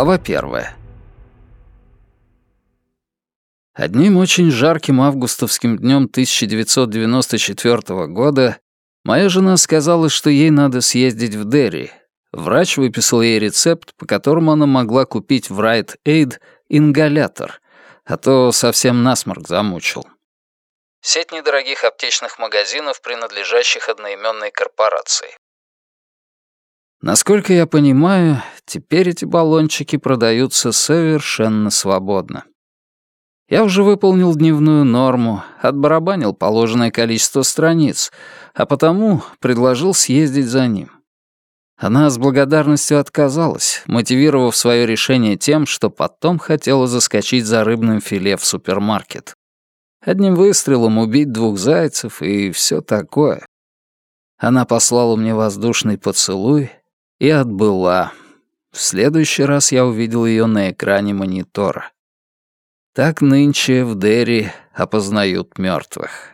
Глава первая. Одним очень жарким августовским днем 1994 года моя жена сказала, что ей надо съездить в Дерри. Врач выписал ей рецепт, по которому она могла купить в Rite Aid ингалятор, а то совсем насморк замучил. Сеть недорогих аптечных магазинов, принадлежащих одноименной корпорации. Насколько я понимаю, теперь эти баллончики продаются совершенно свободно. Я уже выполнил дневную норму, отбарабанил положенное количество страниц, а потому предложил съездить за ним. Она с благодарностью отказалась, мотивировав свое решение тем, что потом хотела заскочить за рыбным филе в супермаркет. Одним выстрелом убить двух зайцев и все такое. Она послала мне воздушный поцелуй и отбыла. В следующий раз я увидел ее на экране монитора. Так нынче в Дерри опознают мертвых.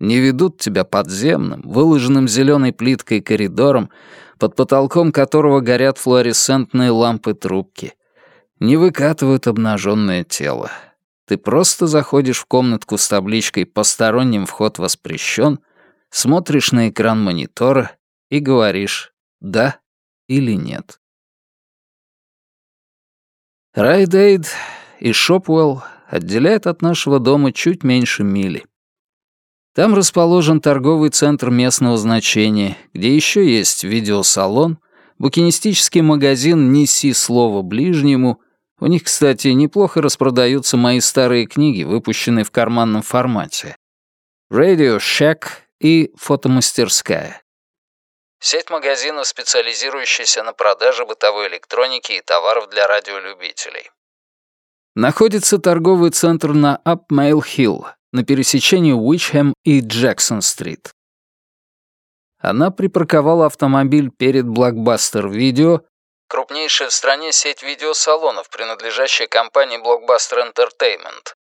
Не ведут тебя подземным, выложенным зеленой плиткой коридором, под потолком которого горят флуоресцентные лампы трубки. Не выкатывают обнаженное тело. Ты просто заходишь в комнатку с табличкой «Посторонним вход воспрещен», смотришь на экран монитора и говоришь «да» или нет. Райдейд и Шопвелл отделяют от нашего дома чуть меньше мили. Там расположен торговый центр местного значения, где еще есть видеосалон, букинистический магазин «Неси слово ближнему», у них, кстати, неплохо распродаются мои старые книги, выпущенные в карманном формате, Radio Shack и фотомастерская. Сеть магазинов, специализирующаяся на продаже бытовой электроники и товаров для радиолюбителей. Находится торговый центр на Upmail Hill, на пересечении Уичхэм и Джексон-стрит. Она припарковала автомобиль перед Blockbuster Video, крупнейшая в стране сеть видеосалонов, принадлежащая компании Blockbuster Entertainment.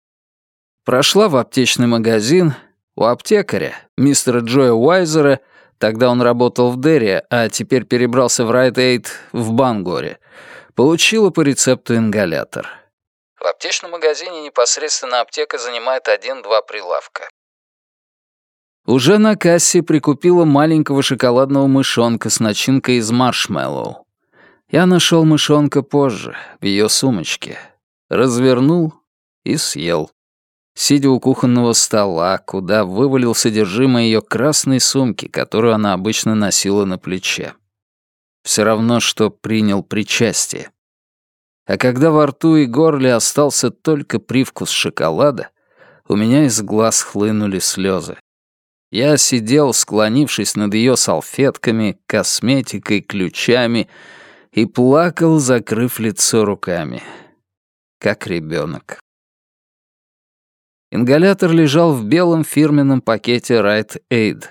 Прошла в аптечный магазин, у аптекаря, мистера Джоя Уайзера, Тогда он работал в Дерри, а теперь перебрался в Райт-Эйд в Бангоре. Получила по рецепту ингалятор. В аптечном магазине непосредственно аптека занимает один-два прилавка. Уже на кассе прикупила маленького шоколадного мышонка с начинкой из маршмеллоу. Я нашел мышонка позже, в ее сумочке. Развернул и съел сидя у кухонного стола, куда вывалил содержимое ее красной сумки, которую она обычно носила на плече. Все равно, что принял причастие. А когда во рту и горле остался только привкус шоколада, у меня из глаз хлынули слезы. Я сидел, склонившись над ее салфетками, косметикой, ключами, и плакал, закрыв лицо руками. Как ребенок. Ингалятор лежал в белом фирменном пакете Rite Aid.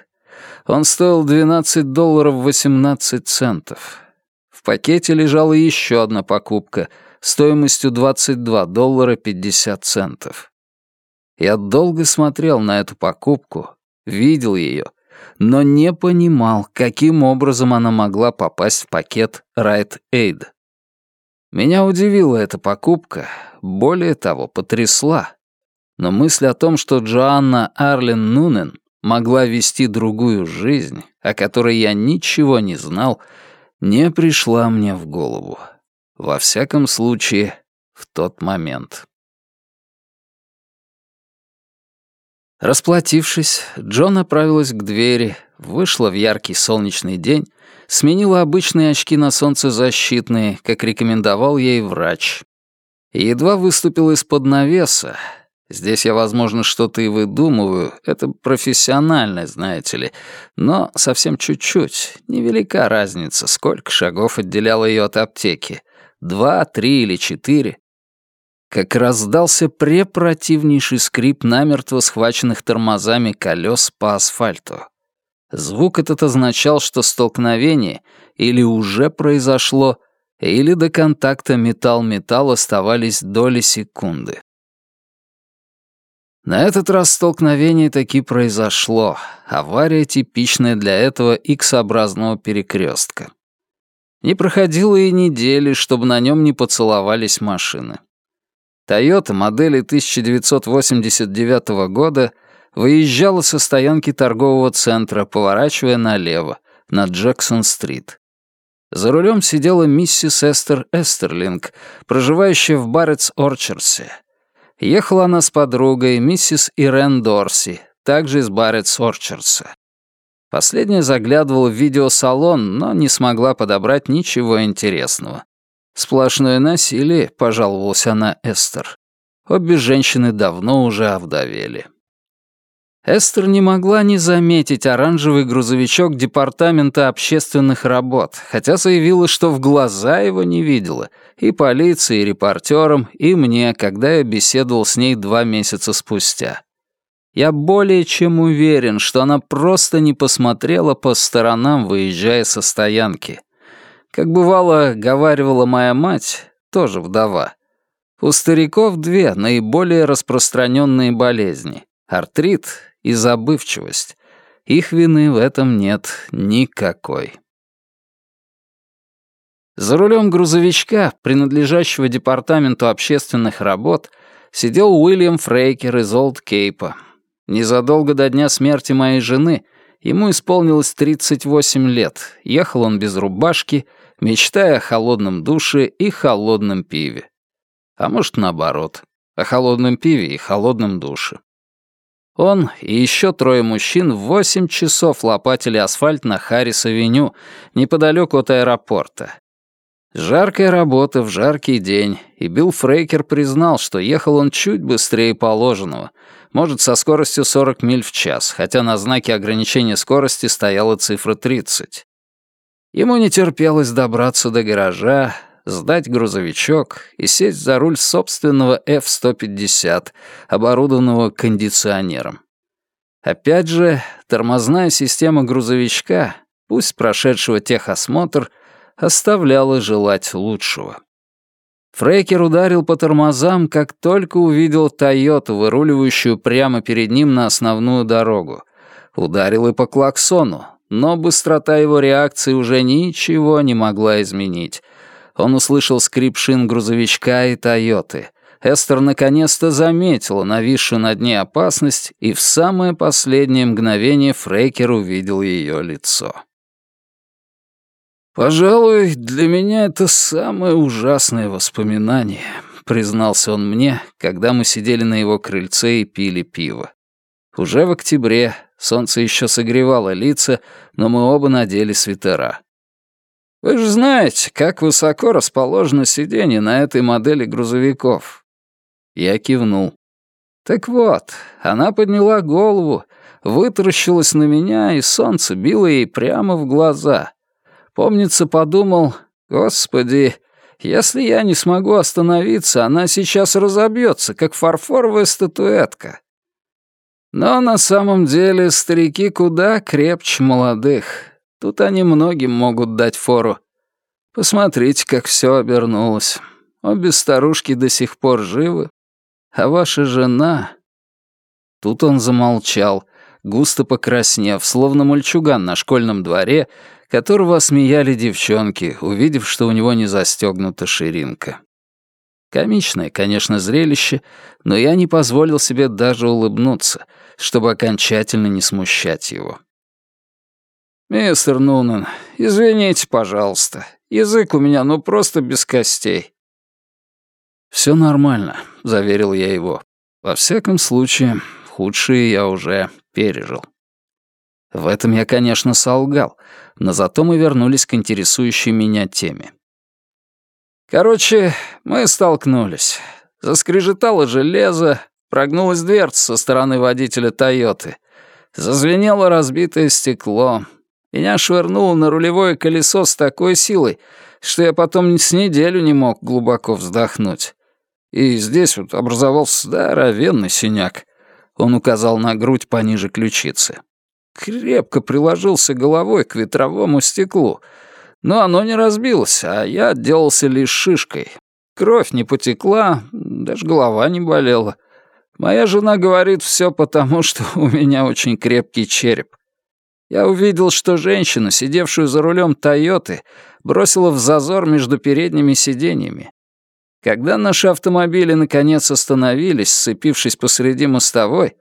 Он стоил 12 долларов 18 центов. В пакете лежала еще одна покупка стоимостью 22 доллара 50 центов. Я долго смотрел на эту покупку, видел ее, но не понимал, каким образом она могла попасть в пакет Rite Aid. Меня удивила эта покупка, более того, потрясла но мысль о том, что Джоанна Арлен Нунен могла вести другую жизнь, о которой я ничего не знал, не пришла мне в голову. Во всяком случае, в тот момент. Расплатившись, Джо направилась к двери, вышла в яркий солнечный день, сменила обычные очки на солнцезащитные, как рекомендовал ей врач. Едва выступила из-под навеса, Здесь я, возможно, что-то и выдумываю. Это профессионально, знаете ли. Но совсем чуть-чуть. Невелика разница, сколько шагов отделяло ее от аптеки. Два, три или четыре. Как раздался препротивнейший скрип намертво схваченных тормозами колес по асфальту. Звук этот означал, что столкновение или уже произошло, или до контакта металл-металл оставались доли секунды. На этот раз столкновение таки произошло. Авария типичная для этого X-образного перекрестка. Не проходило и недели, чтобы на нем не поцеловались машины. Тойота модели 1989 года выезжала со стоянки торгового центра, поворачивая налево, на Джексон-стрит. За рулем сидела миссис Эстер Эстерлинг, проживающая в Барретс-Орчерсе. Ехала она с подругой, миссис Ирен Дорси, также из Барретс-Орчерса. Последняя заглядывала в видеосалон, но не смогла подобрать ничего интересного. «Сплошное насилие», — пожаловалась она Эстер. Обе женщины давно уже овдовели. Эстер не могла не заметить оранжевый грузовичок Департамента общественных работ, хотя заявила, что в глаза его не видела, и полиции, и репортерам, и мне, когда я беседовал с ней два месяца спустя. Я более чем уверен, что она просто не посмотрела по сторонам, выезжая со стоянки. Как бывало, говаривала моя мать, тоже вдова. У стариков две наиболее распространенные болезни — артрит и забывчивость. Их вины в этом нет никакой. За рулем грузовичка, принадлежащего Департаменту общественных работ, сидел Уильям Фрейкер из Олд Кейпа. Незадолго до дня смерти моей жены ему исполнилось 38 лет. Ехал он без рубашки, мечтая о холодном душе и холодном пиве. А может, наоборот, о холодном пиве и холодном душе. Он и еще трое мужчин в восемь часов лопатили асфальт на Харрис-авеню, неподалеку от аэропорта. Жаркая работа в жаркий день, и Билл Фрейкер признал, что ехал он чуть быстрее положенного, может, со скоростью 40 миль в час, хотя на знаке ограничения скорости стояла цифра 30. Ему не терпелось добраться до гаража, сдать грузовичок и сесть за руль собственного F-150, оборудованного кондиционером. Опять же, тормозная система грузовичка, пусть прошедшего техосмотр, оставляла желать лучшего. Фрейкер ударил по тормозам, как только увидел «Тойоту», выруливающую прямо перед ним на основную дорогу. Ударил и по клаксону, но быстрота его реакции уже ничего не могла изменить — он услышал скрип шин грузовичка и «Тойоты». Эстер наконец-то заметила нависшую над ней опасность, и в самое последнее мгновение Фрейкер увидел ее лицо. «Пожалуй, для меня это самое ужасное воспоминание», — признался он мне, когда мы сидели на его крыльце и пили пиво. Уже в октябре солнце еще согревало лица, но мы оба надели свитера. Вы же знаете, как высоко расположено сиденье на этой модели грузовиков». Я кивнул. Так вот, она подняла голову, вытаращилась на меня, и солнце било ей прямо в глаза. Помнится, подумал, «Господи, если я не смогу остановиться, она сейчас разобьется, как фарфоровая статуэтка». Но на самом деле старики куда крепче молодых. Тут они многим могут дать фору. Посмотрите, как все обернулось. Обе старушки до сих пор живы, а ваша жена...» Тут он замолчал, густо покраснев, словно мальчуган на школьном дворе, которого смеяли девчонки, увидев, что у него не застегнута ширинка. Комичное, конечно, зрелище, но я не позволил себе даже улыбнуться, чтобы окончательно не смущать его. «Мистер Нунан, извините, пожалуйста. Язык у меня ну просто без костей». «Все нормально», — заверил я его. «Во всяком случае, худшее я уже пережил». В этом я, конечно, солгал, но зато мы вернулись к интересующей меня теме. Короче, мы столкнулись. Заскрежетало железо, прогнулась дверца со стороны водителя «Тойоты». Зазвенело разбитое стекло, меня швырнуло на рулевое колесо с такой силой, что я потом с неделю не мог глубоко вздохнуть. И здесь вот образовался здоровенный синяк. Он указал на грудь пониже ключицы. Крепко приложился головой к ветровому стеклу. Но оно не разбилось, а я отделался лишь шишкой. Кровь не потекла, даже голова не болела. Моя жена говорит все потому, что у меня очень крепкий череп. Я увидел, что женщина, сидевшую за рулем «Тойоты», бросило в зазор между передними сиденьями. Когда наши автомобили наконец остановились, сцепившись посреди мостовой,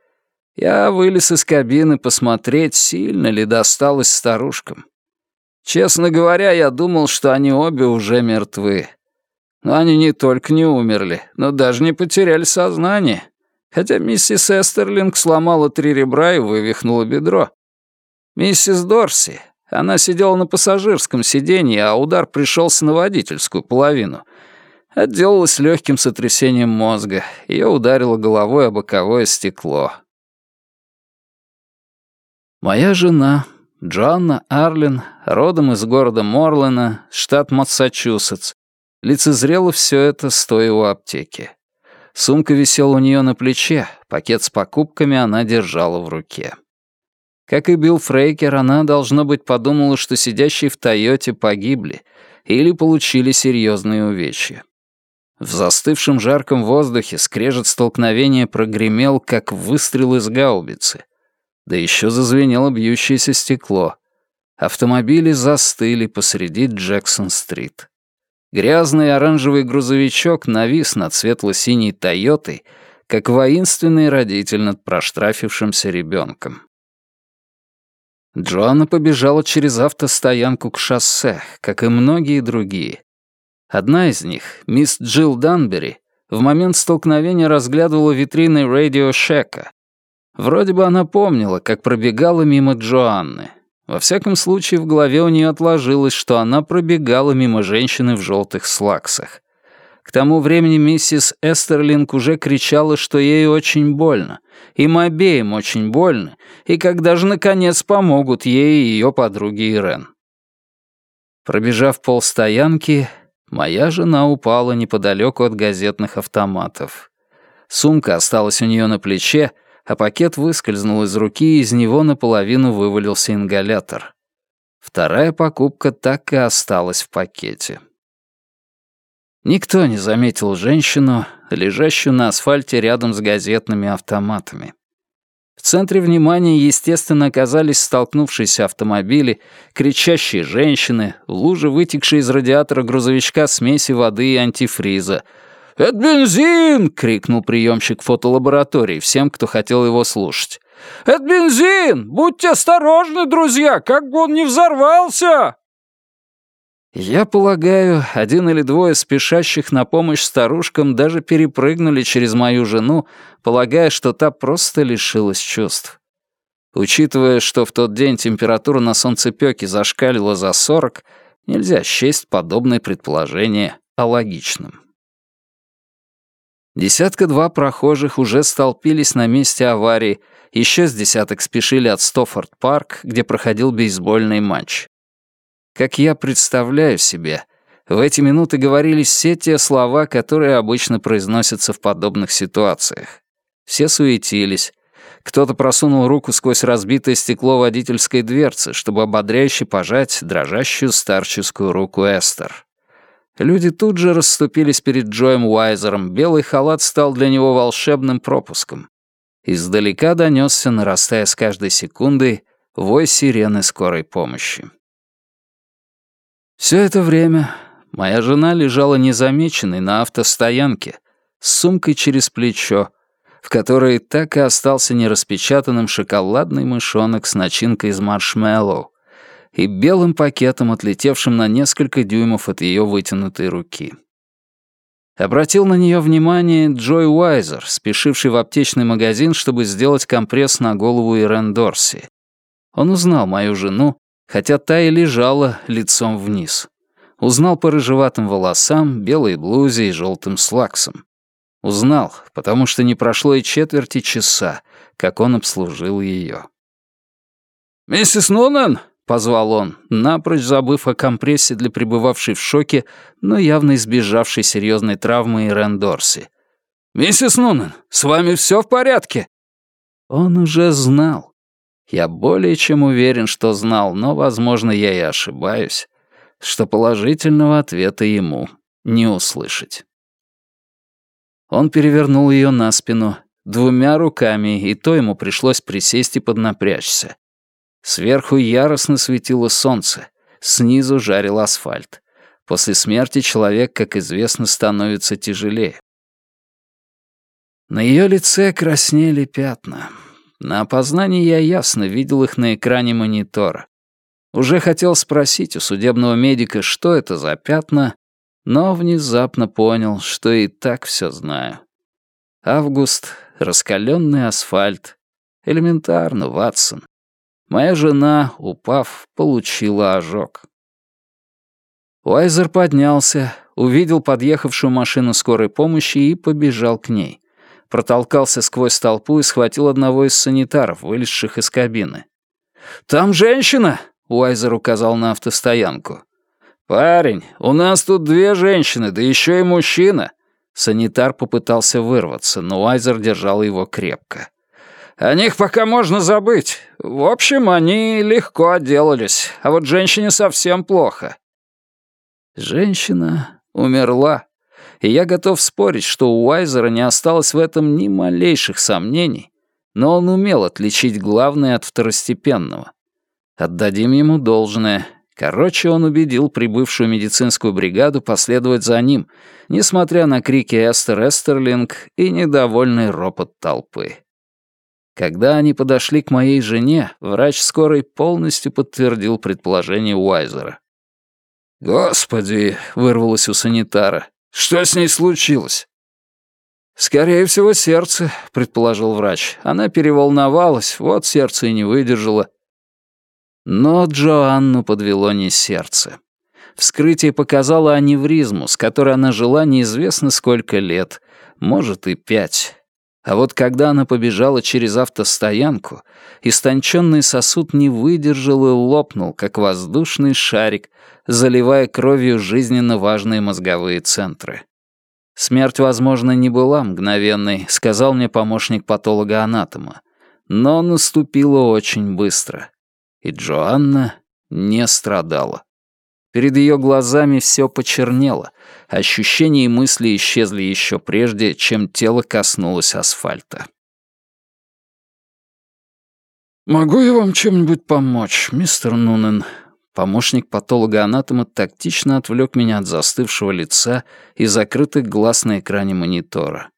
я вылез из кабины посмотреть, сильно ли досталось старушкам. Честно говоря, я думал, что они обе уже мертвы. Но они не только не умерли, но даже не потеряли сознание. Хотя миссис Эстерлинг сломала три ребра и вывихнула бедро. Миссис Дорси, она сидела на пассажирском сиденье, а удар пришелся на водительскую половину. Отделалась легким сотрясением мозга. Ее ударило головой о боковое стекло. Моя жена, Джоанна Арлин, родом из города Морлена, штат Массачусетс, лицезрела все это, стоя у аптеки. Сумка висела у нее на плече, пакет с покупками она держала в руке. Как и Билл Фрейкер, она, должно быть, подумала, что сидящие в Тойоте погибли или получили серьезные увечья. В застывшем жарком воздухе скрежет столкновения прогремел, как выстрел из гаубицы — да еще зазвенело бьющееся стекло. Автомобили застыли посреди Джексон-стрит. Грязный оранжевый грузовичок навис над светло-синей «Тойотой», как воинственный родитель над проштрафившимся ребенком. Джоанна побежала через автостоянку к шоссе, как и многие другие. Одна из них, мисс Джилл Данбери, в момент столкновения разглядывала витрины радио Шека, Вроде бы она помнила, как пробегала мимо Джоанны. Во всяком случае, в голове у нее отложилось, что она пробегала мимо женщины в желтых слаксах. К тому времени миссис Эстерлинг уже кричала, что ей очень больно. Им обеим очень больно, и когда же, наконец, помогут ей и ее подруге Ирен. Пробежав полстоянки, моя жена упала неподалеку от газетных автоматов. Сумка осталась у нее на плече, а пакет выскользнул из руки, и из него наполовину вывалился ингалятор. Вторая покупка так и осталась в пакете. Никто не заметил женщину, лежащую на асфальте рядом с газетными автоматами. В центре внимания, естественно, оказались столкнувшиеся автомобили, кричащие женщины, лужи, вытекшие из радиатора грузовичка смеси воды и антифриза — «Это бензин!» — крикнул приемщик фотолаборатории всем, кто хотел его слушать. «Это бензин! Будьте осторожны, друзья, как бы он не взорвался!» Я полагаю, один или двое спешащих на помощь старушкам даже перепрыгнули через мою жену, полагая, что та просто лишилась чувств. Учитывая, что в тот день температура на солнцепёке зашкалила за 40, нельзя счесть подобное предположение алогичным. Десятка-два прохожих уже столпились на месте аварии, еще с десяток спешили от Стоффорд-парк, где проходил бейсбольный матч. Как я представляю себе, в эти минуты говорились все те слова, которые обычно произносятся в подобных ситуациях. Все суетились. Кто-то просунул руку сквозь разбитое стекло водительской дверцы, чтобы ободряюще пожать дрожащую старческую руку Эстер. Люди тут же расступились перед Джоем Уайзером, белый халат стал для него волшебным пропуском. Издалека донесся, нарастая с каждой секундой, вой сирены скорой помощи. Все это время моя жена лежала незамеченной на автостоянке, с сумкой через плечо, в которой так и остался нераспечатанным шоколадный мышонок с начинкой из маршмеллоу, и белым пакетом, отлетевшим на несколько дюймов от ее вытянутой руки. Обратил на нее внимание Джой Уайзер, спешивший в аптечный магазин, чтобы сделать компресс на голову Ирен Дорси. Он узнал мою жену, хотя та и лежала лицом вниз. Узнал по рыжеватым волосам, белой блузе и желтым слаксам. Узнал, потому что не прошло и четверти часа, как он обслужил ее. «Миссис Нунан, — позвал он, напрочь забыв о компрессе для пребывавшей в шоке, но явно избежавшей серьезной травмы Ирен Дорси. «Миссис Нунан, с вами все в порядке?» Он уже знал. Я более чем уверен, что знал, но, возможно, я и ошибаюсь, что положительного ответа ему не услышать. Он перевернул ее на спину двумя руками, и то ему пришлось присесть и поднапрячься. Сверху яростно светило солнце. снизу жарил асфальт. После смерти человек, как известно, становится тяжелее. На ее лице краснели пятна. На опознании я ясно видел их на экране монитора. Уже хотел спросить у судебного медика, что это за пятна, но внезапно понял, что и так все знаю. Август, раскаленный асфальт. Элементарно, Ватсон. Моя жена, упав, получила ожог. Уайзер поднялся, увидел подъехавшую машину скорой помощи и побежал к ней. Протолкался сквозь толпу и схватил одного из санитаров, вылезших из кабины. «Там женщина!» — Уайзер указал на автостоянку. «Парень, у нас тут две женщины, да еще и мужчина!» Санитар попытался вырваться, но Уайзер держал его крепко. «О них пока можно забыть. В общем, они легко отделались, а вот женщине совсем плохо». Женщина умерла, и я готов спорить, что у Уайзера не осталось в этом ни малейших сомнений, но он умел отличить главное от второстепенного. Отдадим ему должное. Короче, он убедил прибывшую медицинскую бригаду последовать за ним, несмотря на крики Эстер Эстерлинг и недовольный ропот толпы. Когда они подошли к моей жене, врач скорой полностью подтвердил предположение Уайзера. «Господи!» — вырвалось у санитара. «Что с ней случилось?» «Скорее всего, сердце», — предположил врач. Она переволновалась, вот сердце и не выдержало. Но Джоанну подвело не сердце. Вскрытие показало аневризму, с которой она жила неизвестно сколько лет, может и пять. А вот когда она побежала через автостоянку, истонченный сосуд не выдержал и лопнул, как воздушный шарик, заливая кровью жизненно важные мозговые центры. Смерть, возможно, не была мгновенной, сказал мне помощник патолога-анатома, но наступила очень быстро. И Джоанна не страдала. Перед ее глазами все почернело, ощущения и мысли исчезли еще прежде, чем тело коснулось асфальта. «Могу я вам чем-нибудь помочь, мистер Нунен?» Помощник патолога-анатома тактично отвлек меня от застывшего лица и закрытых глаз на экране монитора.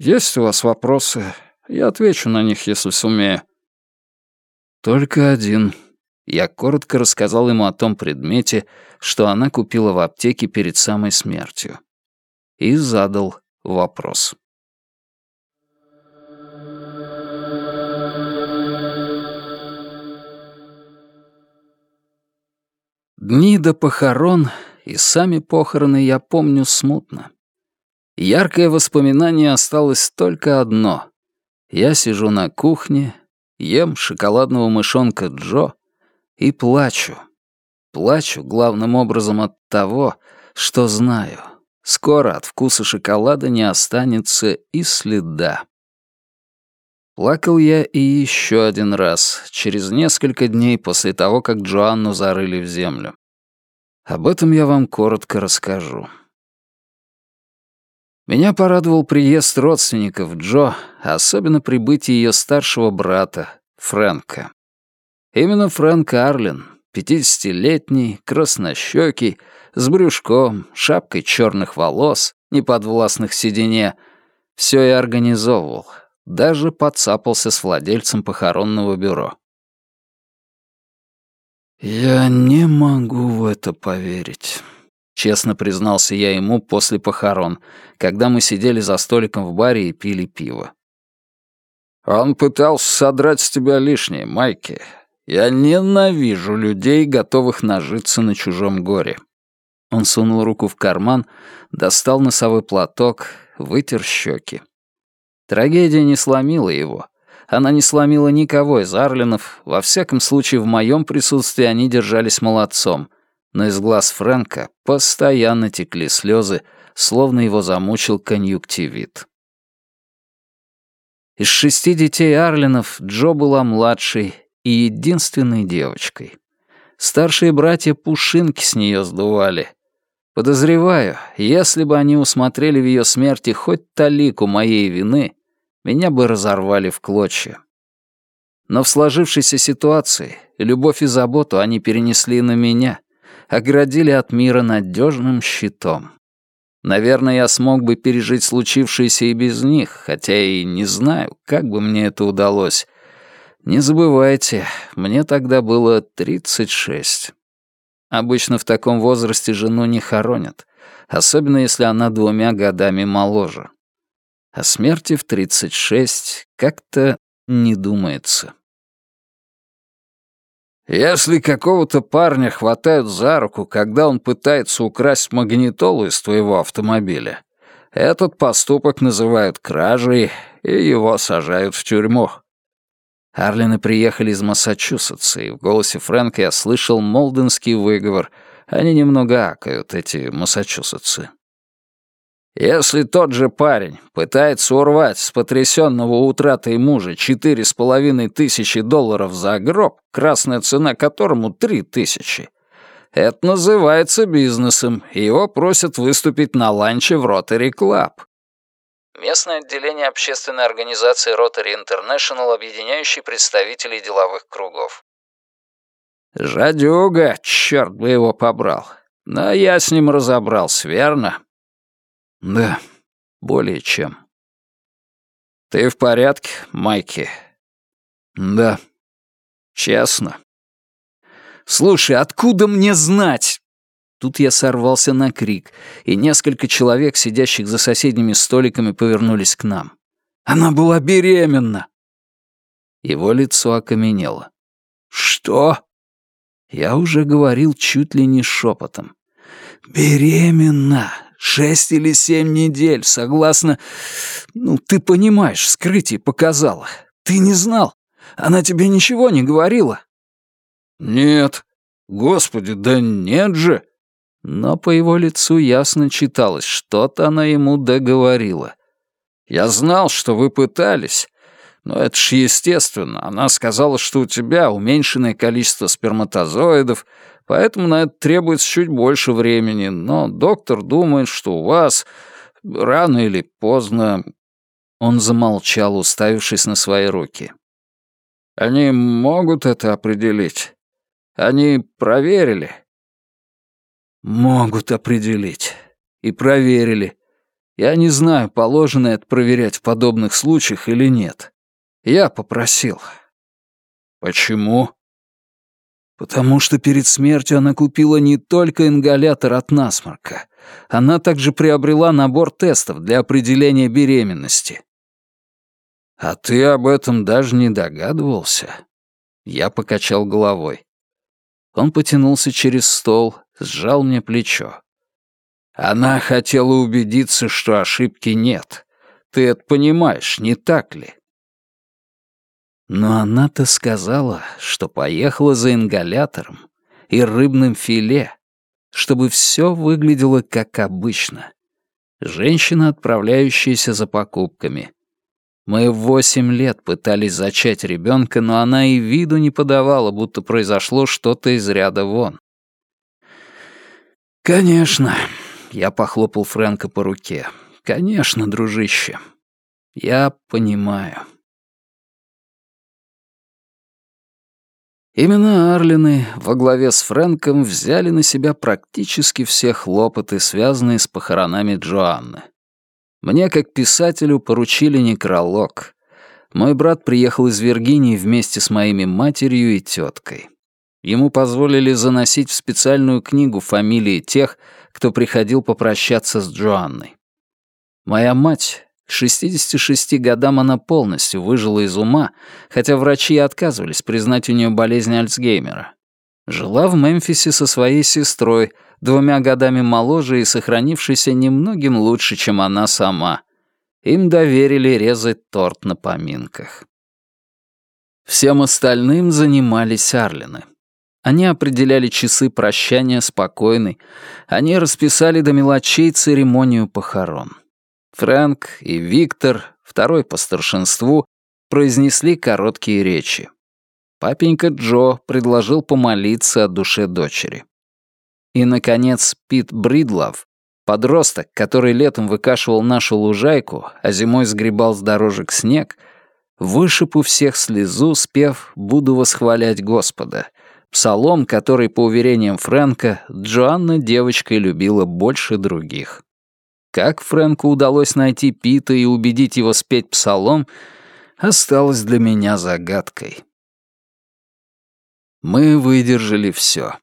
«Есть у вас вопросы? Я отвечу на них, если сумею». «Только один», я коротко рассказал ему о том предмете, что она купила в аптеке перед самой смертью. И задал вопрос. Дни до похорон и сами похороны я помню смутно. Яркое воспоминание осталось только одно. Я сижу на кухне, ем шоколадного мышонка Джо, и плачу. Плачу главным образом от того, что знаю. Скоро от вкуса шоколада не останется и следа. Плакал я и еще один раз, через несколько дней после того, как Джоанну зарыли в землю. Об этом я вам коротко расскажу. Меня порадовал приезд родственников Джо, особенно прибытие ее старшего брата, Фрэнка. Именно Фрэнк Арлен, пятидесятилетний, краснощекий, с брюшком, шапкой черных волос, неподвластных седине, все и организовывал, даже подцапался с владельцем похоронного бюро. «Я не могу в это поверить», — честно признался я ему после похорон, когда мы сидели за столиком в баре и пили пиво. «Он пытался содрать с тебя лишнее, Майки. Я ненавижу людей, готовых нажиться на чужом горе. Он сунул руку в карман, достал носовой платок, вытер щеки. Трагедия не сломила его. Она не сломила никого из Арлинов, во всяком случае в моем присутствии они держались молодцом, но из глаз Фрэнка постоянно текли слезы, словно его замучил конъюнктивит. Из шести детей Арлинов Джо была младшей и единственной девочкой. Старшие братья пушинки с нее сдували. Подозреваю, если бы они усмотрели в ее смерти хоть талику моей вины, меня бы разорвали в клочья. Но в сложившейся ситуации любовь и заботу они перенесли на меня, оградили от мира надежным щитом. Наверное, я смог бы пережить случившееся и без них, хотя и не знаю, как бы мне это удалось. Не забывайте, мне тогда было 36. Обычно в таком возрасте жену не хоронят, особенно если она двумя годами моложе. О смерти в 36 как-то не думается. Если какого-то парня хватают за руку, когда он пытается украсть магнитолу из твоего автомобиля, этот поступок называют кражей, и его сажают в тюрьму. Арлины приехали из Массачусетса, и в голосе Фрэнка я слышал молденский выговор. Они немного акают, эти массачусетцы. Если тот же парень пытается урвать с потрясенного утратой мужа четыре с половиной тысячи долларов за гроб, красная цена которому три тысячи, это называется бизнесом, и его просят выступить на ланче в Rotary Club. Местное отделение общественной организации Rotary International, объединяющей представителей деловых кругов. Жадюга, черт бы его побрал. Но я с ним разобрался, верно? Да, более чем. Ты в порядке, Майки? Да. Честно. Слушай, откуда мне знать? Тут я сорвался на крик, и несколько человек, сидящих за соседними столиками, повернулись к нам. Она была беременна. Его лицо окаменело. Что? Я уже говорил чуть ли не шепотом. «Беременна! Шесть или семь недель, согласно... Ну, ты понимаешь, скрытие показала. Ты не знал? Она тебе ничего не говорила?» «Нет. Господи, да нет же!» Но по его лицу ясно читалось, что-то она ему договорила. «Я знал, что вы пытались, но это ж естественно. Она сказала, что у тебя уменьшенное количество сперматозоидов, поэтому на это требуется чуть больше времени, но доктор думает, что у вас рано или поздно...» Он замолчал, уставившись на свои руки. «Они могут это определить? Они проверили?» «Могут определить. И проверили. Я не знаю, положено это проверять в подобных случаях или нет. Я попросил». «Почему?» Потому что перед смертью она купила не только ингалятор от насморка. Она также приобрела набор тестов для определения беременности. А ты об этом даже не догадывался? Я покачал головой. Он потянулся через стол, сжал мне плечо. Она хотела убедиться, что ошибки нет. Ты это понимаешь, не так ли? Но она-то сказала, что поехала за ингалятором и рыбным филе, чтобы все выглядело как обычно. Женщина, отправляющаяся за покупками. Мы восемь лет пытались зачать ребенка, но она и виду не подавала, будто произошло что-то из ряда вон. «Конечно», — я похлопал Фрэнка по руке. «Конечно, дружище. Я понимаю». Именно Арлины во главе с Фрэнком взяли на себя практически все хлопоты, связанные с похоронами Джоанны. Мне, как писателю, поручили некролог. Мой брат приехал из Виргинии вместе с моими матерью и теткой. Ему позволили заносить в специальную книгу фамилии тех, кто приходил попрощаться с Джоанной. Моя мать, к 66 годам она полностью выжила из ума, хотя врачи отказывались признать у нее болезнь Альцгеймера. Жила в Мемфисе со своей сестрой, двумя годами моложе и сохранившейся немногим лучше, чем она сама. Им доверили резать торт на поминках. Всем остальным занимались Арлины. Они определяли часы прощания спокойной, они расписали до мелочей церемонию похорон. Фрэнк и Виктор, второй по старшинству, произнесли короткие речи. Папенька Джо предложил помолиться о душе дочери. И, наконец, Пит Бридлов, подросток, который летом выкашивал нашу лужайку, а зимой сгребал с дорожек снег, вышиб у всех слезу, спев «Буду восхвалять Господа», Псалом, который, по уверениям Фрэнка, Джоанна девочкой любила больше других. Как Фрэнку удалось найти Пита и убедить его спеть псалом, осталось для меня загадкой. Мы выдержали все.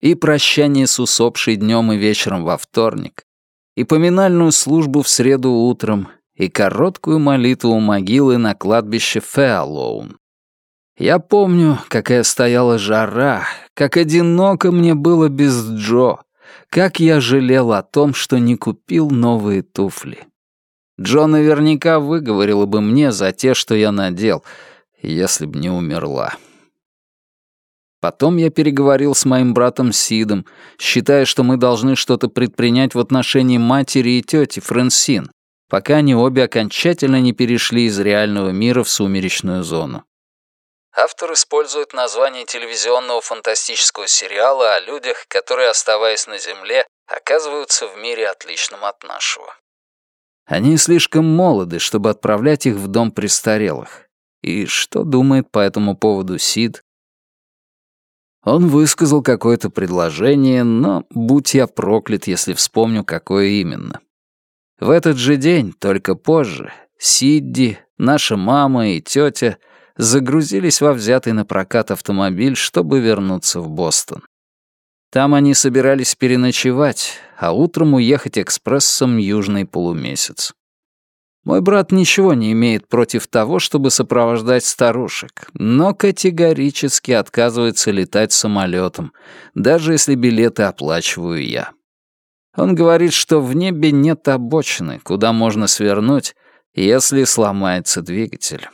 И прощание с усопшей днем и вечером во вторник, и поминальную службу в среду утром, и короткую молитву у могилы на кладбище Феалоун. Я помню, какая стояла жара, как одиноко мне было без Джо, как я жалел о том, что не купил новые туфли. Джо наверняка выговорила бы мне за те, что я надел, если б не умерла. Потом я переговорил с моим братом Сидом, считая, что мы должны что-то предпринять в отношении матери и тети Фрэнсин, пока они обе окончательно не перешли из реального мира в сумеречную зону. Автор использует название телевизионного фантастического сериала о людях, которые, оставаясь на Земле, оказываются в мире отличном от нашего. Они слишком молоды, чтобы отправлять их в дом престарелых. И что думает по этому поводу Сид? Он высказал какое-то предложение, но будь я проклят, если вспомню, какое именно. В этот же день, только позже, Сидди, наша мама и тетя — загрузились во взятый на прокат автомобиль, чтобы вернуться в Бостон. Там они собирались переночевать, а утром уехать экспрессом «Южный полумесяц». Мой брат ничего не имеет против того, чтобы сопровождать старушек, но категорически отказывается летать самолетом, даже если билеты оплачиваю я. Он говорит, что в небе нет обочины, куда можно свернуть, если сломается двигатель.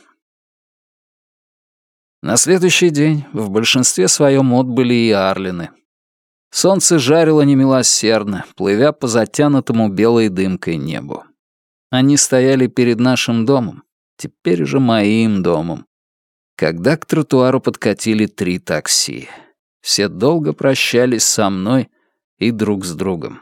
На следующий день в большинстве своем отбыли и Арлины. Солнце жарило немилосердно, плывя по затянутому белой дымкой небу. Они стояли перед нашим домом, теперь уже моим домом, когда к тротуару подкатили три такси. Все долго прощались со мной и друг с другом.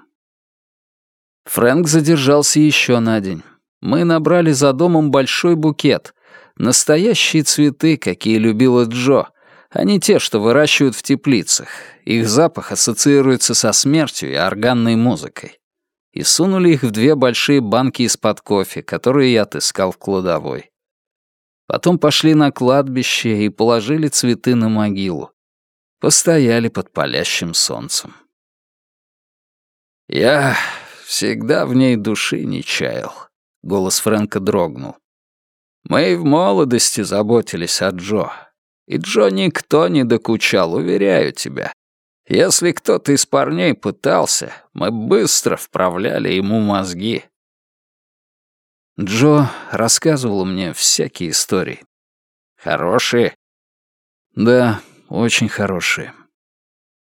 Фрэнк задержался еще на день. Мы набрали за домом большой букет, Настоящие цветы, какие любила Джо, а не те, что выращивают в теплицах. Их запах ассоциируется со смертью и органной музыкой. И сунули их в две большие банки из-под кофе, которые я отыскал в кладовой. Потом пошли на кладбище и положили цветы на могилу. Постояли под палящим солнцем. «Я всегда в ней души не чаял», — голос Фрэнка дрогнул. Мы и в молодости заботились о Джо. И Джо никто не докучал, уверяю тебя. Если кто-то из парней пытался, мы быстро вправляли ему мозги. Джо рассказывал мне всякие истории. Хорошие? Да, очень хорошие.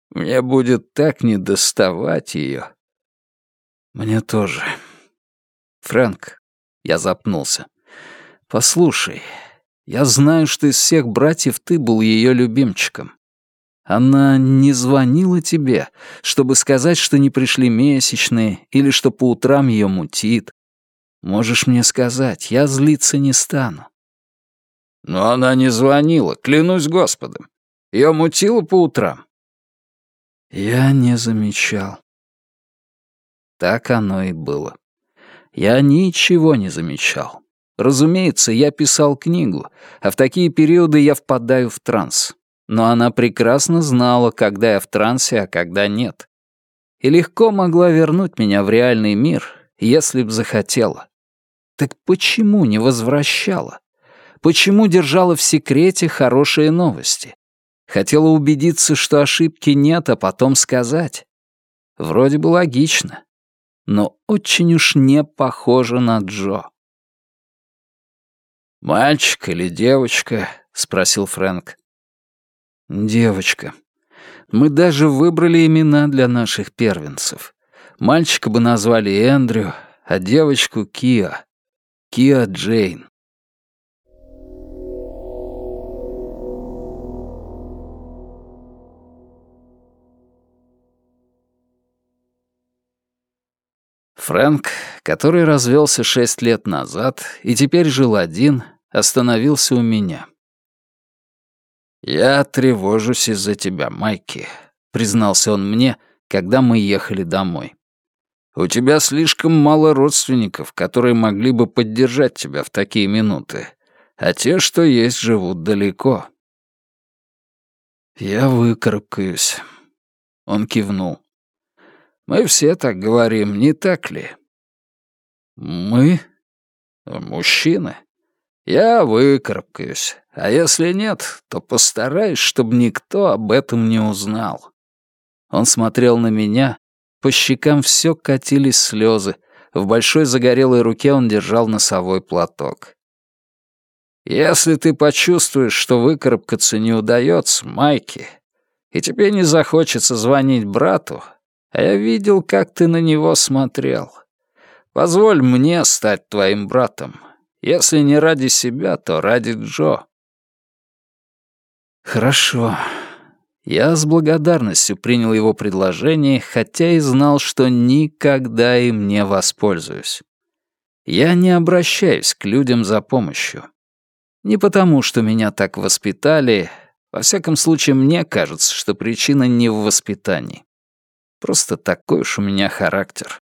Мне будет так недоставать ее. Мне тоже. Фрэнк, я запнулся. «Послушай, я знаю, что из всех братьев ты был ее любимчиком. Она не звонила тебе, чтобы сказать, что не пришли месячные или что по утрам ее мутит. Можешь мне сказать, я злиться не стану». «Но она не звонила, клянусь Господом. Ее мутило по утрам». Я не замечал. Так оно и было. Я ничего не замечал. Разумеется, я писал книгу, а в такие периоды я впадаю в транс. Но она прекрасно знала, когда я в трансе, а когда нет. И легко могла вернуть меня в реальный мир, если б захотела. Так почему не возвращала? Почему держала в секрете хорошие новости? Хотела убедиться, что ошибки нет, а потом сказать. Вроде бы логично, но очень уж не похоже на Джо. «Мальчик или девочка?» — спросил Фрэнк. «Девочка. Мы даже выбрали имена для наших первенцев. Мальчика бы назвали Эндрю, а девочку — Киа. Киа Джейн. Фрэнк, который развелся шесть лет назад и теперь жил один, остановился у меня. «Я тревожусь из-за тебя, Майки», — признался он мне, когда мы ехали домой. «У тебя слишком мало родственников, которые могли бы поддержать тебя в такие минуты, а те, что есть, живут далеко». «Я выкарабкаюсь», — он кивнул. «Мы все так говорим, не так ли?» «Мы?» «Мужчины. Я выкарабкаюсь, а если нет, то постараюсь, чтобы никто об этом не узнал». Он смотрел на меня, по щекам все катились слезы, в большой загорелой руке он держал носовой платок. «Если ты почувствуешь, что выкарабкаться не удается, Майки, и тебе не захочется звонить брату, а я видел, как ты на него смотрел, позволь мне стать твоим братом. Если не ради себя, то ради Джо». «Хорошо», я с благодарностью принял его предложение, хотя и знал, что никогда им не воспользуюсь. Я не обращаюсь к людям за помощью. Не потому, что меня так воспитали, во всяком случае, мне кажется, что причина не в воспитании. Просто такой уж у меня характер.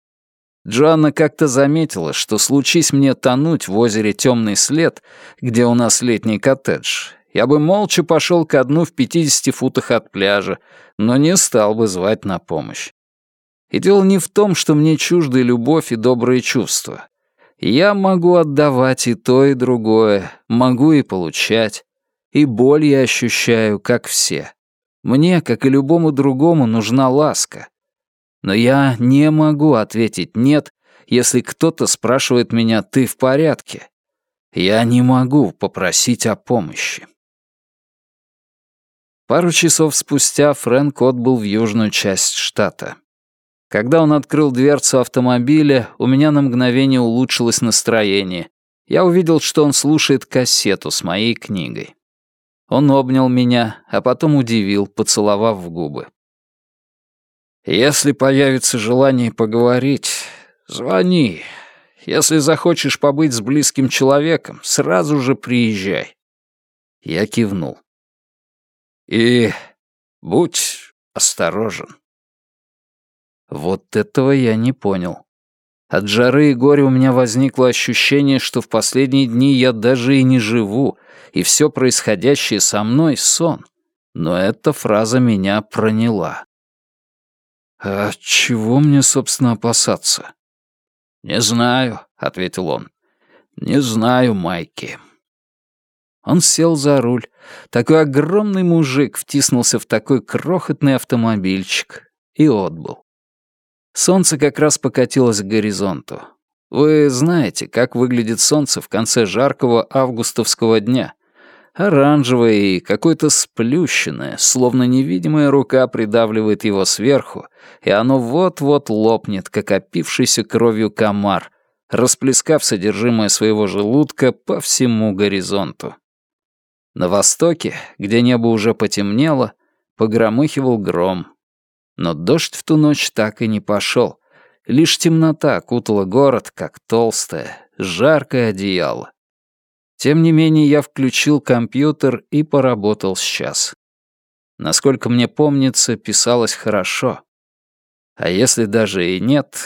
Джоанна как-то заметила, что случись мне тонуть в озере Темный след, где у нас летний коттедж, я бы молча пошел ко дну в 50 футах от пляжа, но не стал бы звать на помощь. И дело не в том, что мне чужды любовь и добрые чувства. Я могу отдавать и то, и другое, могу и получать. И боль я ощущаю, как все. Мне, как и любому другому, нужна ласка. Но я не могу ответить «нет», если кто-то спрашивает меня «ты в порядке?». Я не могу попросить о помощи. Пару часов спустя Фрэнк отбыл в южную часть штата. Когда он открыл дверцу автомобиля, у меня на мгновение улучшилось настроение. Я увидел, что он слушает кассету с моей книгой. Он обнял меня, а потом удивил, поцеловав в губы. «Если появится желание поговорить, звони. Если захочешь побыть с близким человеком, сразу же приезжай». Я кивнул. И будь осторожен. Вот этого я не понял. От жары и горя у меня возникло ощущение, что в последние дни я даже и не живу, и все происходящее со мной — сон. Но эта фраза меня проняла. «А чего мне, собственно, опасаться?» «Не знаю», — ответил он. «Не знаю, Майки». Он сел за руль. Такой огромный мужик втиснулся в такой крохотный автомобильчик и отбыл. Солнце как раз покатилось к горизонту. Вы знаете, как выглядит солнце в конце жаркого августовского дня. Оранжевое и какое-то сплющенное, словно невидимая рука придавливает его сверху, и оно вот-вот лопнет, как опившийся кровью комар, расплескав содержимое своего желудка по всему горизонту. На востоке, где небо уже потемнело, погромыхивал гром. Но дождь в ту ночь так и не пошел. Лишь темнота окутала город, как толстое, жаркое одеяло. Тем не менее, я включил компьютер и поработал сейчас. Насколько мне помнится, писалось хорошо. А если даже и нет,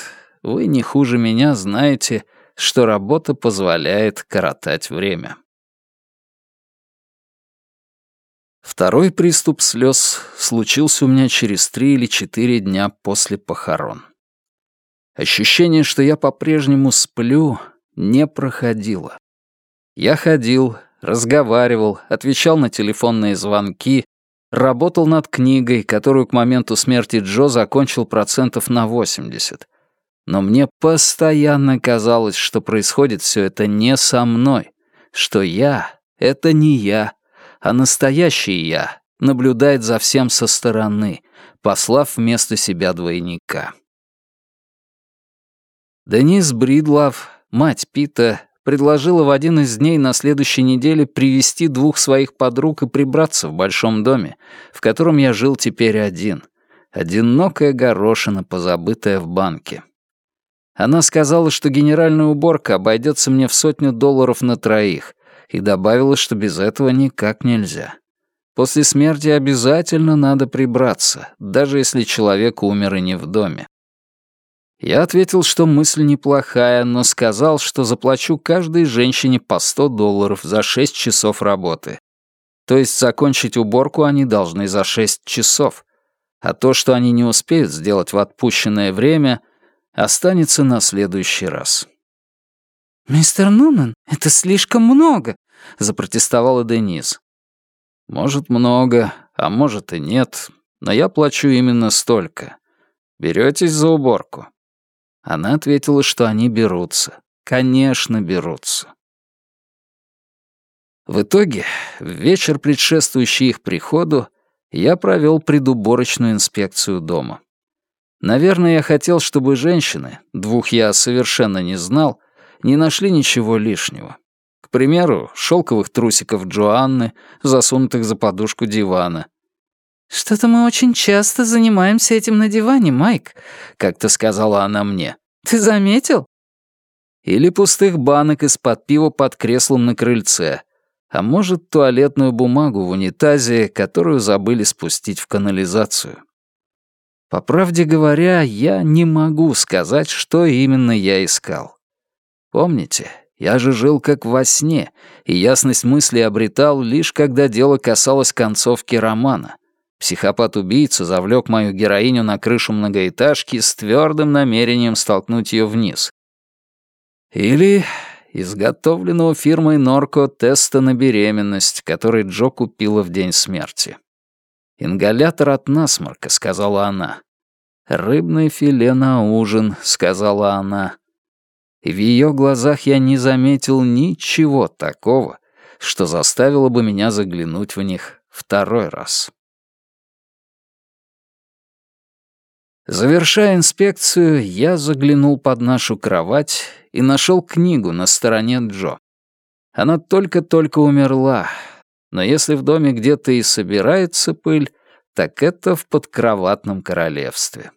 вы не хуже меня знаете, что работа позволяет коротать время. Второй приступ слез случился у меня через три или четыре дня после похорон. Ощущение, что я по-прежнему сплю, не проходило. Я ходил, разговаривал, отвечал на телефонные звонки, работал над книгой, которую к моменту смерти Джо закончил процентов на 80. Но мне постоянно казалось, что происходит все это не со мной, что я — это не я, а настоящий «я» наблюдает за всем со стороны, послав вместо себя двойника. Денис Бридлав, мать Пита, предложила в один из дней на следующей неделе привести двух своих подруг и прибраться в большом доме, в котором я жил теперь один. Одинокая горошина, позабытая в банке. Она сказала, что генеральная уборка обойдется мне в сотню долларов на троих, и добавила, что без этого никак нельзя. После смерти обязательно надо прибраться, даже если человек умер и не в доме. Я ответил, что мысль неплохая, но сказал, что заплачу каждой женщине по 100 долларов за 6 часов работы. То есть закончить уборку они должны за 6 часов. А то, что они не успеют сделать в отпущенное время, останется на следующий раз. «Мистер Нунан, это слишком много», — запротестовала Денис. «Может, много, а может и нет, но я плачу именно столько. Беретесь за уборку?» Она ответила, что они берутся. Конечно, берутся. В итоге, в вечер, предшествующий их приходу, я провел предуборочную инспекцию дома. Наверное, я хотел, чтобы женщины, двух я совершенно не знал, не нашли ничего лишнего. К примеру, шелковых трусиков Джоанны, засунутых за подушку дивана. «Что-то мы очень часто занимаемся этим на диване, Майк», — как-то сказала она мне. «Ты заметил?» Или пустых банок из-под пива под креслом на крыльце. А может, туалетную бумагу в унитазе, которую забыли спустить в канализацию. По правде говоря, я не могу сказать, что именно я искал. Помните, я же жил как во сне, и ясность мысли обретал лишь когда дело касалось концовки романа. Психопат-убийца завлек мою героиню на крышу многоэтажки с твердым намерением столкнуть ее вниз. Или изготовленного фирмой Норко теста на беременность, который Джо купила в день смерти. «Ингалятор от насморка», — сказала она. «Рыбное филе на ужин», — сказала она и в ее глазах я не заметил ничего такого, что заставило бы меня заглянуть в них второй раз. Завершая инспекцию, я заглянул под нашу кровать и нашел книгу на стороне Джо. Она только-только умерла, но если в доме где-то и собирается пыль, так это в подкроватном королевстве.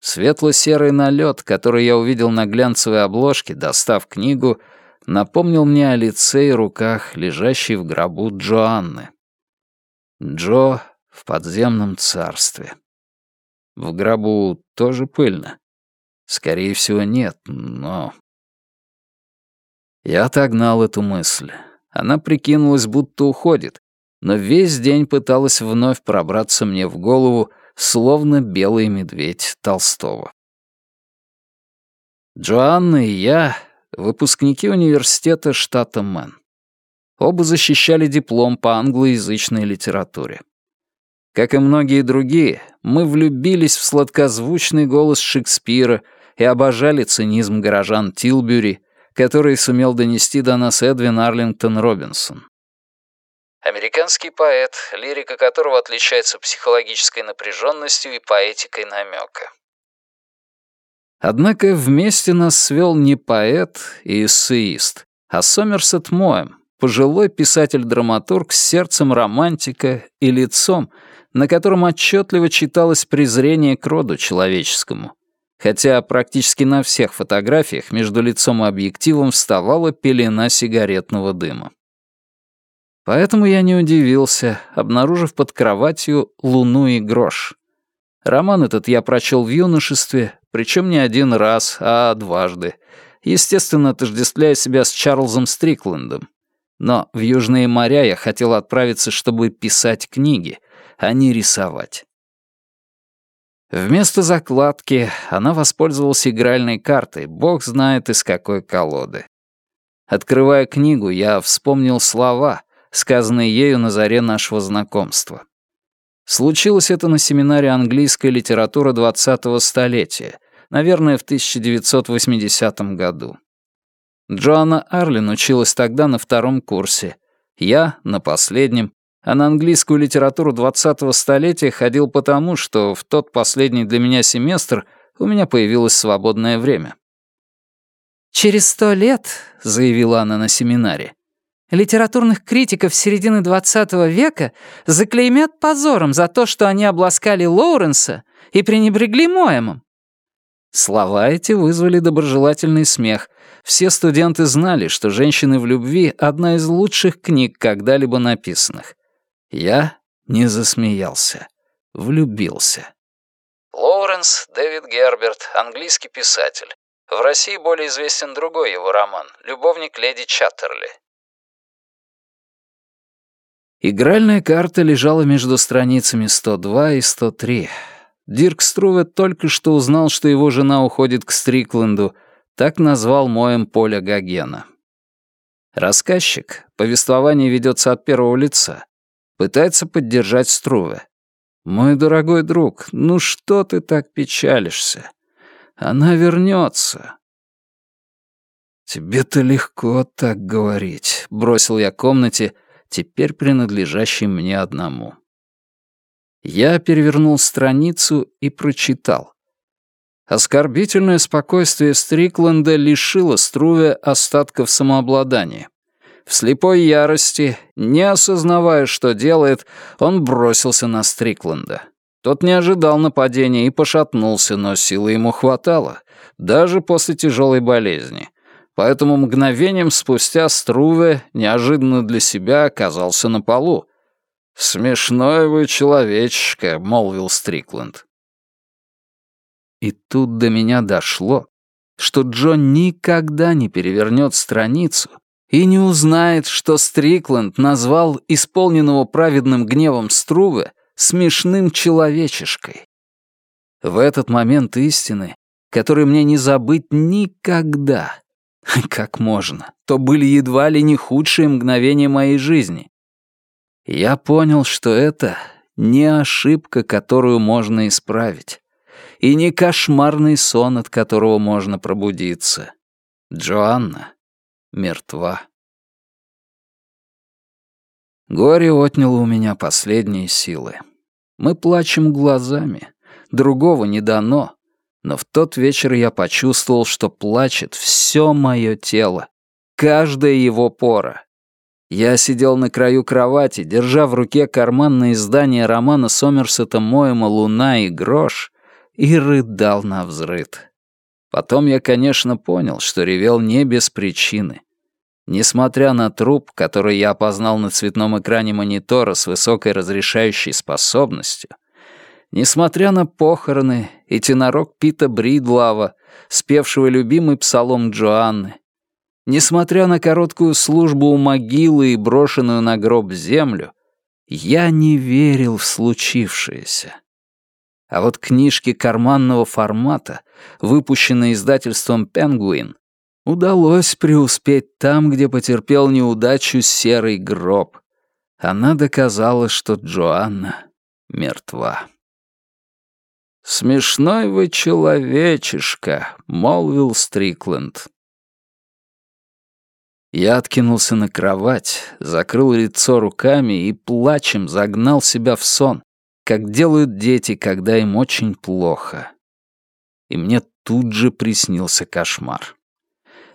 Светло-серый налет, который я увидел на глянцевой обложке, достав книгу, напомнил мне о лице и руках, лежащей в гробу Джоанны. Джо в подземном царстве. В гробу тоже пыльно. Скорее всего, нет, но... Я отогнал эту мысль. Она прикинулась, будто уходит, но весь день пыталась вновь пробраться мне в голову, словно белый медведь Толстого. Джоанна и я — выпускники университета штата Мэн. Оба защищали диплом по англоязычной литературе. Как и многие другие, мы влюбились в сладкозвучный голос Шекспира и обожали цинизм горожан Тилбюри, который сумел донести до нас Эдвин Арлингтон Робинсон. Американский поэт, лирика которого отличается психологической напряженностью и поэтикой намека. Однако вместе нас свел не поэт и эссеист, а Сомерсет Моэм, пожилой писатель-драматург с сердцем романтика и лицом, на котором отчетливо читалось презрение к роду человеческому, хотя практически на всех фотографиях между лицом и объективом вставала пелена сигаретного дыма. Поэтому я не удивился, обнаружив под кроватью «Луну и грош». Роман этот я прочел в юношестве, причем не один раз, а дважды. Естественно, отождествляя себя с Чарльзом Стриклендом. Но в Южные моря я хотел отправиться, чтобы писать книги, а не рисовать. Вместо закладки она воспользовалась игральной картой, бог знает из какой колоды. Открывая книгу, я вспомнил слова, сказанные ею на заре нашего знакомства. Случилось это на семинаре английской литературы 20-го столетия, наверное, в 1980 году. Джоанна Арлин училась тогда на втором курсе, я — на последнем, а на английскую литературу 20-го столетия ходил потому, что в тот последний для меня семестр у меня появилось свободное время. «Через сто лет», — заявила она на семинаре, Литературных критиков середины XX века заклеймят позором за то, что они обласкали Лоуренса и пренебрегли Моэмом. Слова эти вызвали доброжелательный смех. Все студенты знали, что «Женщины в любви» — одна из лучших книг, когда-либо написанных. Я Не засмеялся. Влюбился. Лоуренс Дэвид Герберт, английский писатель. В России более известен другой его роман «Любовник леди Чаттерли». Игральная карта лежала между страницами 102 и 103. Дирк Струвет только что узнал, что его жена уходит к Стрикленду, так назвал моем Поля Гогена. Рассказчик, повествование ведется от первого лица, пытается поддержать Струве. «Мой дорогой друг, ну что ты так печалишься? Она вернется». «Тебе-то легко так говорить», — бросил я комнате, теперь принадлежащей мне одному. Я перевернул страницу и прочитал. Оскорбительное спокойствие Стрикленда лишило Струве остатков самообладания. В слепой ярости, не осознавая, что делает, он бросился на Стрикленда. Тот не ожидал нападения и пошатнулся, но силы ему хватало, даже после тяжелой болезни. Поэтому мгновением спустя Струве, неожиданно для себя, оказался на полу. «Смешной вы человечишка», — молвил Стрикленд. И тут до меня дошло, что Джон никогда не перевернет страницу и не узнает, что Стрикленд назвал исполненного праведным гневом Струве смешным человечешкой. В этот момент истины, который мне не забыть никогда, как можно, то были едва ли не худшие мгновения моей жизни. Я понял, что это не ошибка, которую можно исправить и не кошмарный сон, от которого можно пробудиться. Джоанна мертва. Горе отняло у меня последние силы. Мы плачем глазами, другого не дано, но в тот вечер я почувствовал, что плачет все мое тело, каждая его пора. Я сидел на краю кровати, держа в руке карманное издание романа Сомерсета Моэма «Луна и грош», и рыдал на взрыд. Потом я, конечно, понял, что ревел не без причины. Несмотря на труп, который я опознал на цветном экране монитора с высокой разрешающей способностью, несмотря на похороны и тенорок Пита Бридлава, спевшего любимый псалом Джоанны, несмотря на короткую службу у могилы и брошенную на гроб землю, я не верил в случившееся. А вот книжки карманного формата, выпущенные издательством «Пенгуин», удалось преуспеть там, где потерпел неудачу серый гроб. Она доказала, что Джоанна мертва. «Смешной вы человечишка», — молвил Стрикленд. Я откинулся на кровать, закрыл лицо руками и плачем загнал себя в сон, как делают дети, когда им очень плохо. И мне тут же приснился кошмар.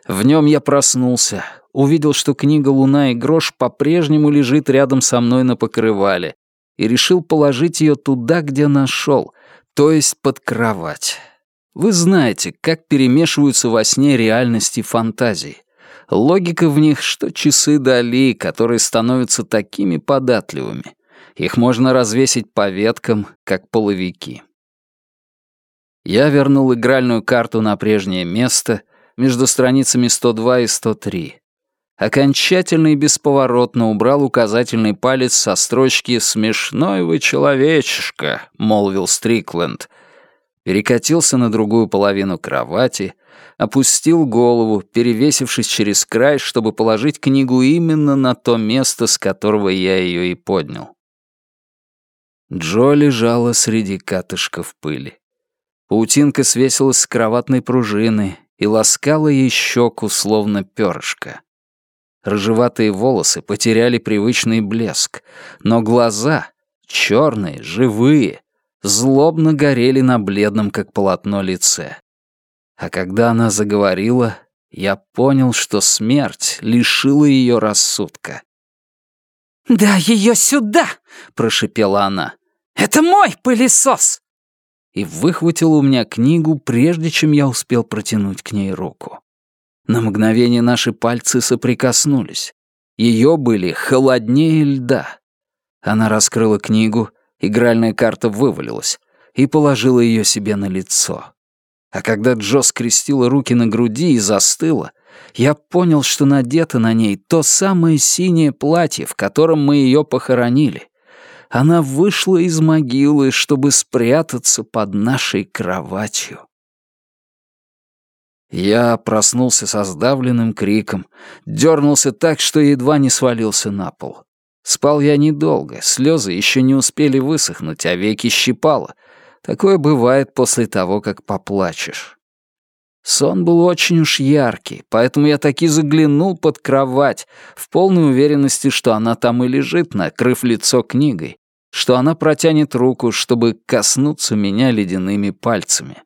В нем я проснулся, увидел, что книга «Луна и грош» по-прежнему лежит рядом со мной на покрывале, и решил положить ее туда, где нашел, то есть под кровать. Вы знаете, как перемешиваются во сне реальность и фантазии. Логика в них, что часы Дали, которые становятся такими податливыми. Их можно развесить по веткам, как половики. Я вернул игральную карту на прежнее место между страницами 102 и 103. Окончательно и бесповоротно убрал указательный палец со строчки «Смешной вы человечишка», — молвил Стрикленд. Перекатился на другую половину кровати, опустил голову, перевесившись через край, чтобы положить книгу именно на то место, с которого я ее и поднял. Джо лежала среди катышков пыли. Паутинка свесилась с кроватной пружины и ласкала ей щеку, словно перышко. Рыжеватые волосы потеряли привычный блеск, но глаза, черные, живые, злобно горели на бледном, как полотно, лице. А когда она заговорила, я понял, что смерть лишила ее рассудка. «Да ее сюда!» — прошипела она. «Это мой пылесос!» И выхватила у меня книгу, прежде чем я успел протянуть к ней руку. На мгновение наши пальцы соприкоснулись. Ее были холоднее льда. Она раскрыла книгу, игральная карта вывалилась, и положила ее себе на лицо. А когда Джо скрестила руки на груди и застыла, я понял, что надето на ней то самое синее платье, в котором мы ее похоронили. Она вышла из могилы, чтобы спрятаться под нашей кроватью. Я проснулся со сдавленным криком, дернулся так, что едва не свалился на пол. Спал я недолго, слезы еще не успели высохнуть, а веки щипало. Такое бывает после того, как поплачешь. Сон был очень уж яркий, поэтому я таки заглянул под кровать, в полной уверенности, что она там и лежит, накрыв лицо книгой, что она протянет руку, чтобы коснуться меня ледяными пальцами.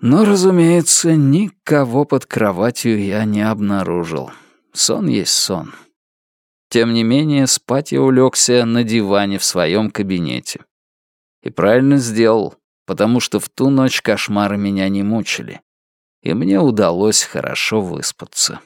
Но, разумеется, никого под кроватью я не обнаружил. Сон есть сон. Тем не менее, спать я улегся на диване в своем кабинете. И правильно сделал, потому что в ту ночь кошмары меня не мучили, и мне удалось хорошо выспаться.